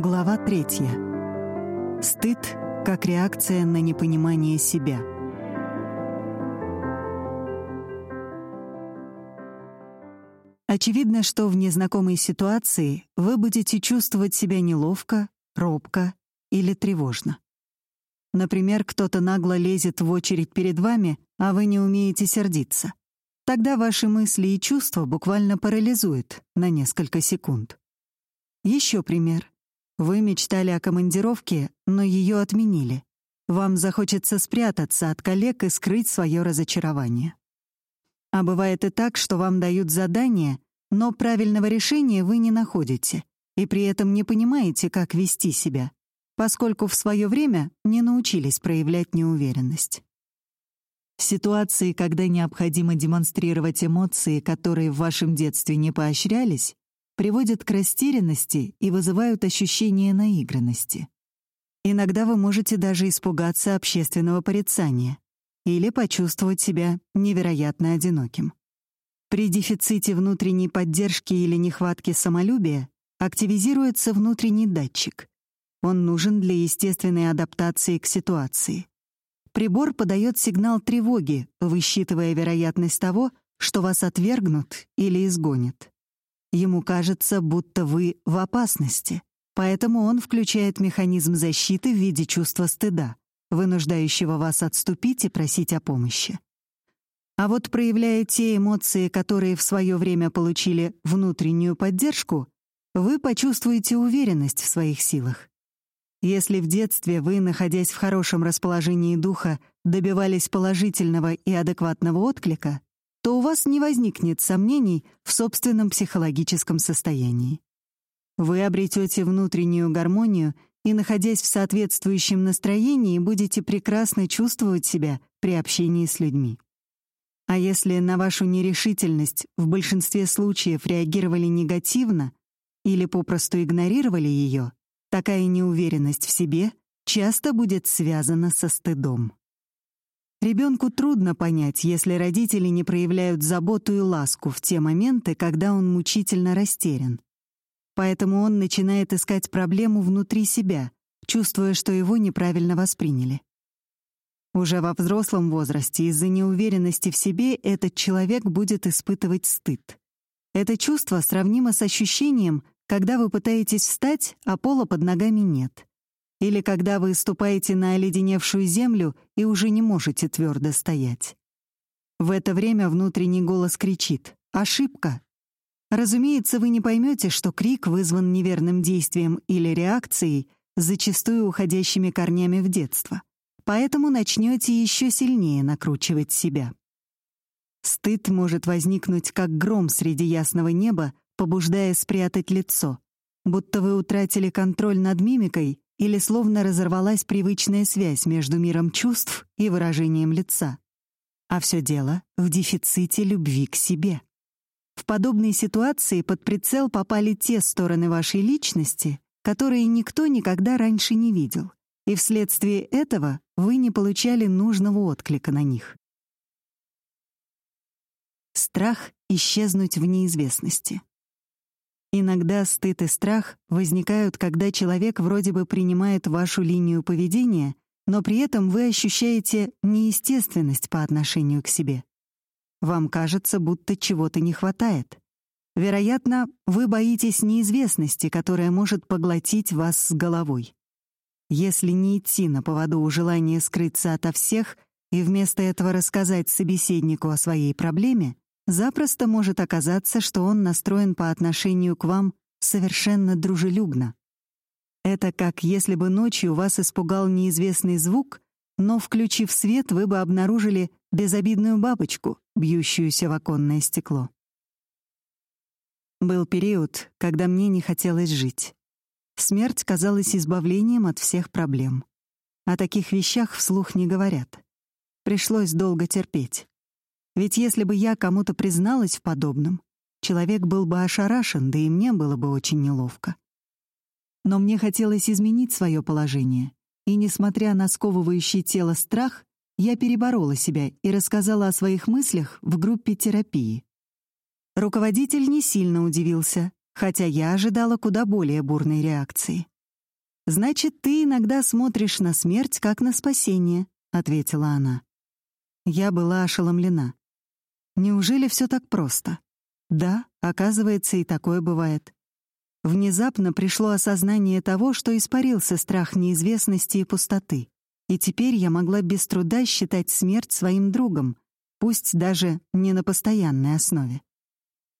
Глава третья. Стыд как реакция на непонимание себя. Очевидно, что в незнакомой ситуации вы будете чувствовать себя неловко, робко или тревожно. Например, кто-то нагло лезет в очередь перед вами, а вы не умеете сердиться. Тогда ваши мысли и чувства буквально парализуют на несколько секунд. Еще пример. Вы мечтали о командировке, но ее отменили. Вам захочется спрятаться от коллег и скрыть свое разочарование. А бывает и так, что вам дают задание, но правильного решения вы не находите, и при этом не понимаете, как вести себя, поскольку в свое время не научились проявлять неуверенность. Ситуации, когда необходимо демонстрировать эмоции, которые в вашем детстве не поощрялись, приводят к растерянности и вызывают ощущение наигранности. Иногда вы можете даже испугаться общественного порицания или почувствовать себя невероятно одиноким. При дефиците внутренней поддержки или нехватке самолюбия активизируется внутренний датчик. Он нужен для естественной адаптации к ситуации. Прибор подает сигнал тревоги, высчитывая вероятность того, что вас отвергнут или изгонят. Ему кажется, будто вы в опасности, поэтому он включает механизм защиты в виде чувства стыда, вынуждающего вас отступить и просить о помощи. А вот проявляя те эмоции, которые в свое время получили внутреннюю поддержку, вы почувствуете уверенность в своих силах. Если в детстве вы, находясь в хорошем расположении духа, добивались положительного и адекватного отклика, то у вас не возникнет сомнений в собственном психологическом состоянии. Вы обретете внутреннюю гармонию и, находясь в соответствующем настроении, будете прекрасно чувствовать себя при общении с людьми. А если на вашу нерешительность в большинстве случаев реагировали негативно или попросту игнорировали ее, такая неуверенность в себе часто будет связана со стыдом. Ребенку трудно понять, если родители не проявляют заботу и ласку в те моменты, когда он мучительно растерян. Поэтому он начинает искать проблему внутри себя, чувствуя, что его неправильно восприняли. Уже во взрослом возрасте из-за неуверенности в себе этот человек будет испытывать стыд. Это чувство сравнимо с ощущением, когда вы пытаетесь встать, а пола под ногами нет. Или когда вы ступаете на оледеневшую землю и уже не можете твердо стоять. В это время внутренний голос кричит «Ошибка!». Разумеется, вы не поймете, что крик вызван неверным действием или реакцией, зачастую уходящими корнями в детство. Поэтому начнете еще сильнее накручивать себя. Стыд может возникнуть как гром среди ясного неба, побуждая спрятать лицо, будто вы утратили контроль над мимикой или словно разорвалась привычная связь между миром чувств и выражением лица. А все дело в дефиците любви к себе. В подобной ситуации под прицел попали те стороны вашей личности, которые никто никогда раньше не видел, и вследствие этого вы не получали нужного отклика на них. Страх исчезнуть в неизвестности. Иногда стыд и страх возникают, когда человек вроде бы принимает вашу линию поведения, но при этом вы ощущаете неестественность по отношению к себе. Вам кажется, будто чего-то не хватает. Вероятно, вы боитесь неизвестности, которая может поглотить вас с головой. Если не идти на поводу у желания скрыться ото всех и вместо этого рассказать собеседнику о своей проблеме, запросто может оказаться, что он настроен по отношению к вам совершенно дружелюбно. Это как если бы ночью вас испугал неизвестный звук, но, включив свет, вы бы обнаружили безобидную бабочку, бьющуюся в оконное стекло. Был период, когда мне не хотелось жить. Смерть казалась избавлением от всех проблем. О таких вещах вслух не говорят. Пришлось долго терпеть. Ведь если бы я кому-то призналась в подобном, человек был бы ошарашен, да и мне было бы очень неловко. Но мне хотелось изменить свое положение, и, несмотря на сковывающий тело страх, я переборола себя и рассказала о своих мыслях в группе терапии. Руководитель не сильно удивился, хотя я ожидала куда более бурной реакции. Значит, ты иногда смотришь на смерть как на спасение, ответила она. Я была ошеломлена. Неужели все так просто? Да, оказывается, и такое бывает. Внезапно пришло осознание того, что испарился страх неизвестности и пустоты. И теперь я могла без труда считать смерть своим другом, пусть даже не на постоянной основе.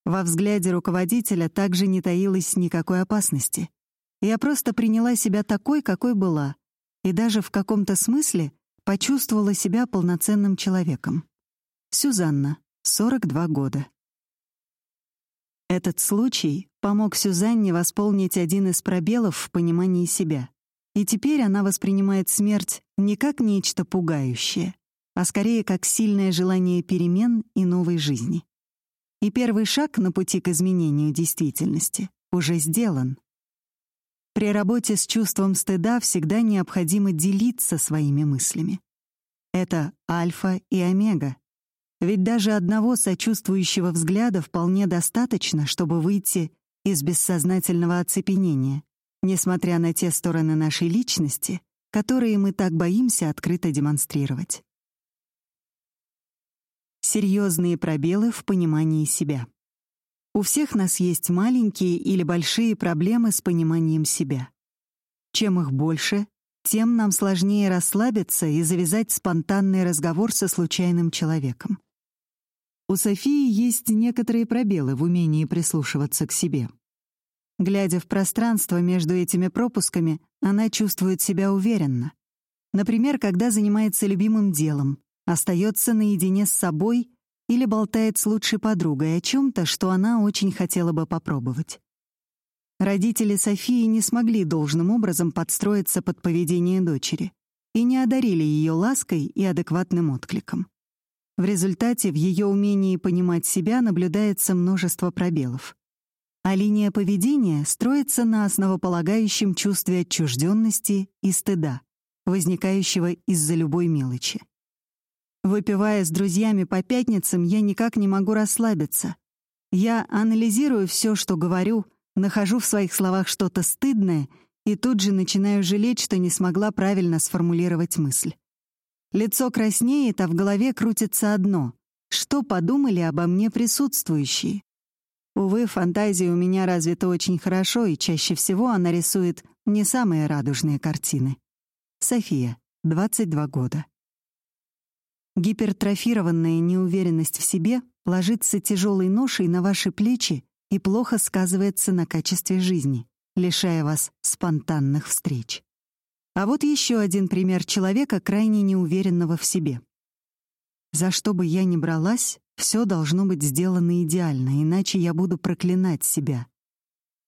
Во взгляде руководителя также не таилось никакой опасности. Я просто приняла себя такой, какой была, и даже в каком-то смысле почувствовала себя полноценным человеком. Сюзанна, 42 года. Этот случай помог Сюзанне восполнить один из пробелов в понимании себя. И теперь она воспринимает смерть не как нечто пугающее, а скорее как сильное желание перемен и новой жизни. И первый шаг на пути к изменению действительности уже сделан. При работе с чувством стыда всегда необходимо делиться своими мыслями. Это альфа и омега. Ведь даже одного сочувствующего взгляда вполне достаточно, чтобы выйти из бессознательного оцепенения, несмотря на те стороны нашей личности, которые мы так боимся открыто демонстрировать. Серьезные пробелы в понимании себя. У всех нас есть маленькие или большие проблемы с пониманием себя. Чем их больше, тем нам сложнее расслабиться и завязать спонтанный разговор со случайным человеком. У Софии есть некоторые пробелы в умении прислушиваться к себе. Глядя в пространство между этими пропусками, она чувствует себя уверенно. Например, когда занимается любимым делом, остается наедине с собой или болтает с лучшей подругой о чем-то, что она очень хотела бы попробовать. Родители Софии не смогли должным образом подстроиться под поведение дочери и не одарили ее лаской и адекватным откликом. В результате в ее умении понимать себя наблюдается множество пробелов. А линия поведения строится на основополагающем чувстве отчужденности и стыда, возникающего из-за любой мелочи. Выпивая с друзьями по пятницам, я никак не могу расслабиться. Я анализирую все, что говорю, нахожу в своих словах что-то стыдное и тут же начинаю жалеть, что не смогла правильно сформулировать мысль. Лицо краснеет, а в голове крутится одно — что подумали обо мне присутствующие? Увы, фантазия у меня развита очень хорошо, и чаще всего она рисует не самые радужные картины. София, 22 года. Гипертрофированная неуверенность в себе ложится тяжелой ношей на ваши плечи и плохо сказывается на качестве жизни, лишая вас спонтанных встреч. А вот еще один пример человека, крайне неуверенного в себе. За что бы я ни бралась, все должно быть сделано идеально, иначе я буду проклинать себя.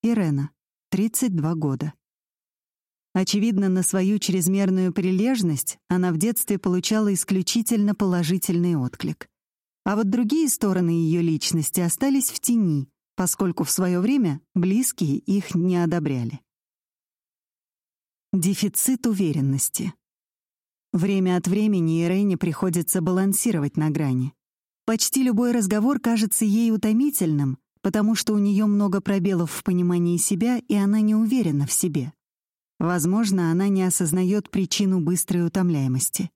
Ирена, 32 года. Очевидно, на свою чрезмерную прилежность она в детстве получала исключительно положительный отклик. А вот другие стороны ее личности остались в тени, поскольку в свое время близкие их не одобряли. Дефицит уверенности. Время от времени Ирене приходится балансировать на грани. Почти любой разговор кажется ей утомительным, потому что у нее много пробелов в понимании себя, и она не уверена в себе. Возможно, она не осознает причину быстрой утомляемости.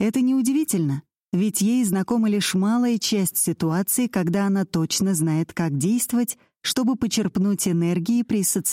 Это неудивительно, ведь ей знакома лишь малая часть ситуации, когда она точно знает, как действовать, чтобы почерпнуть энергии при социальном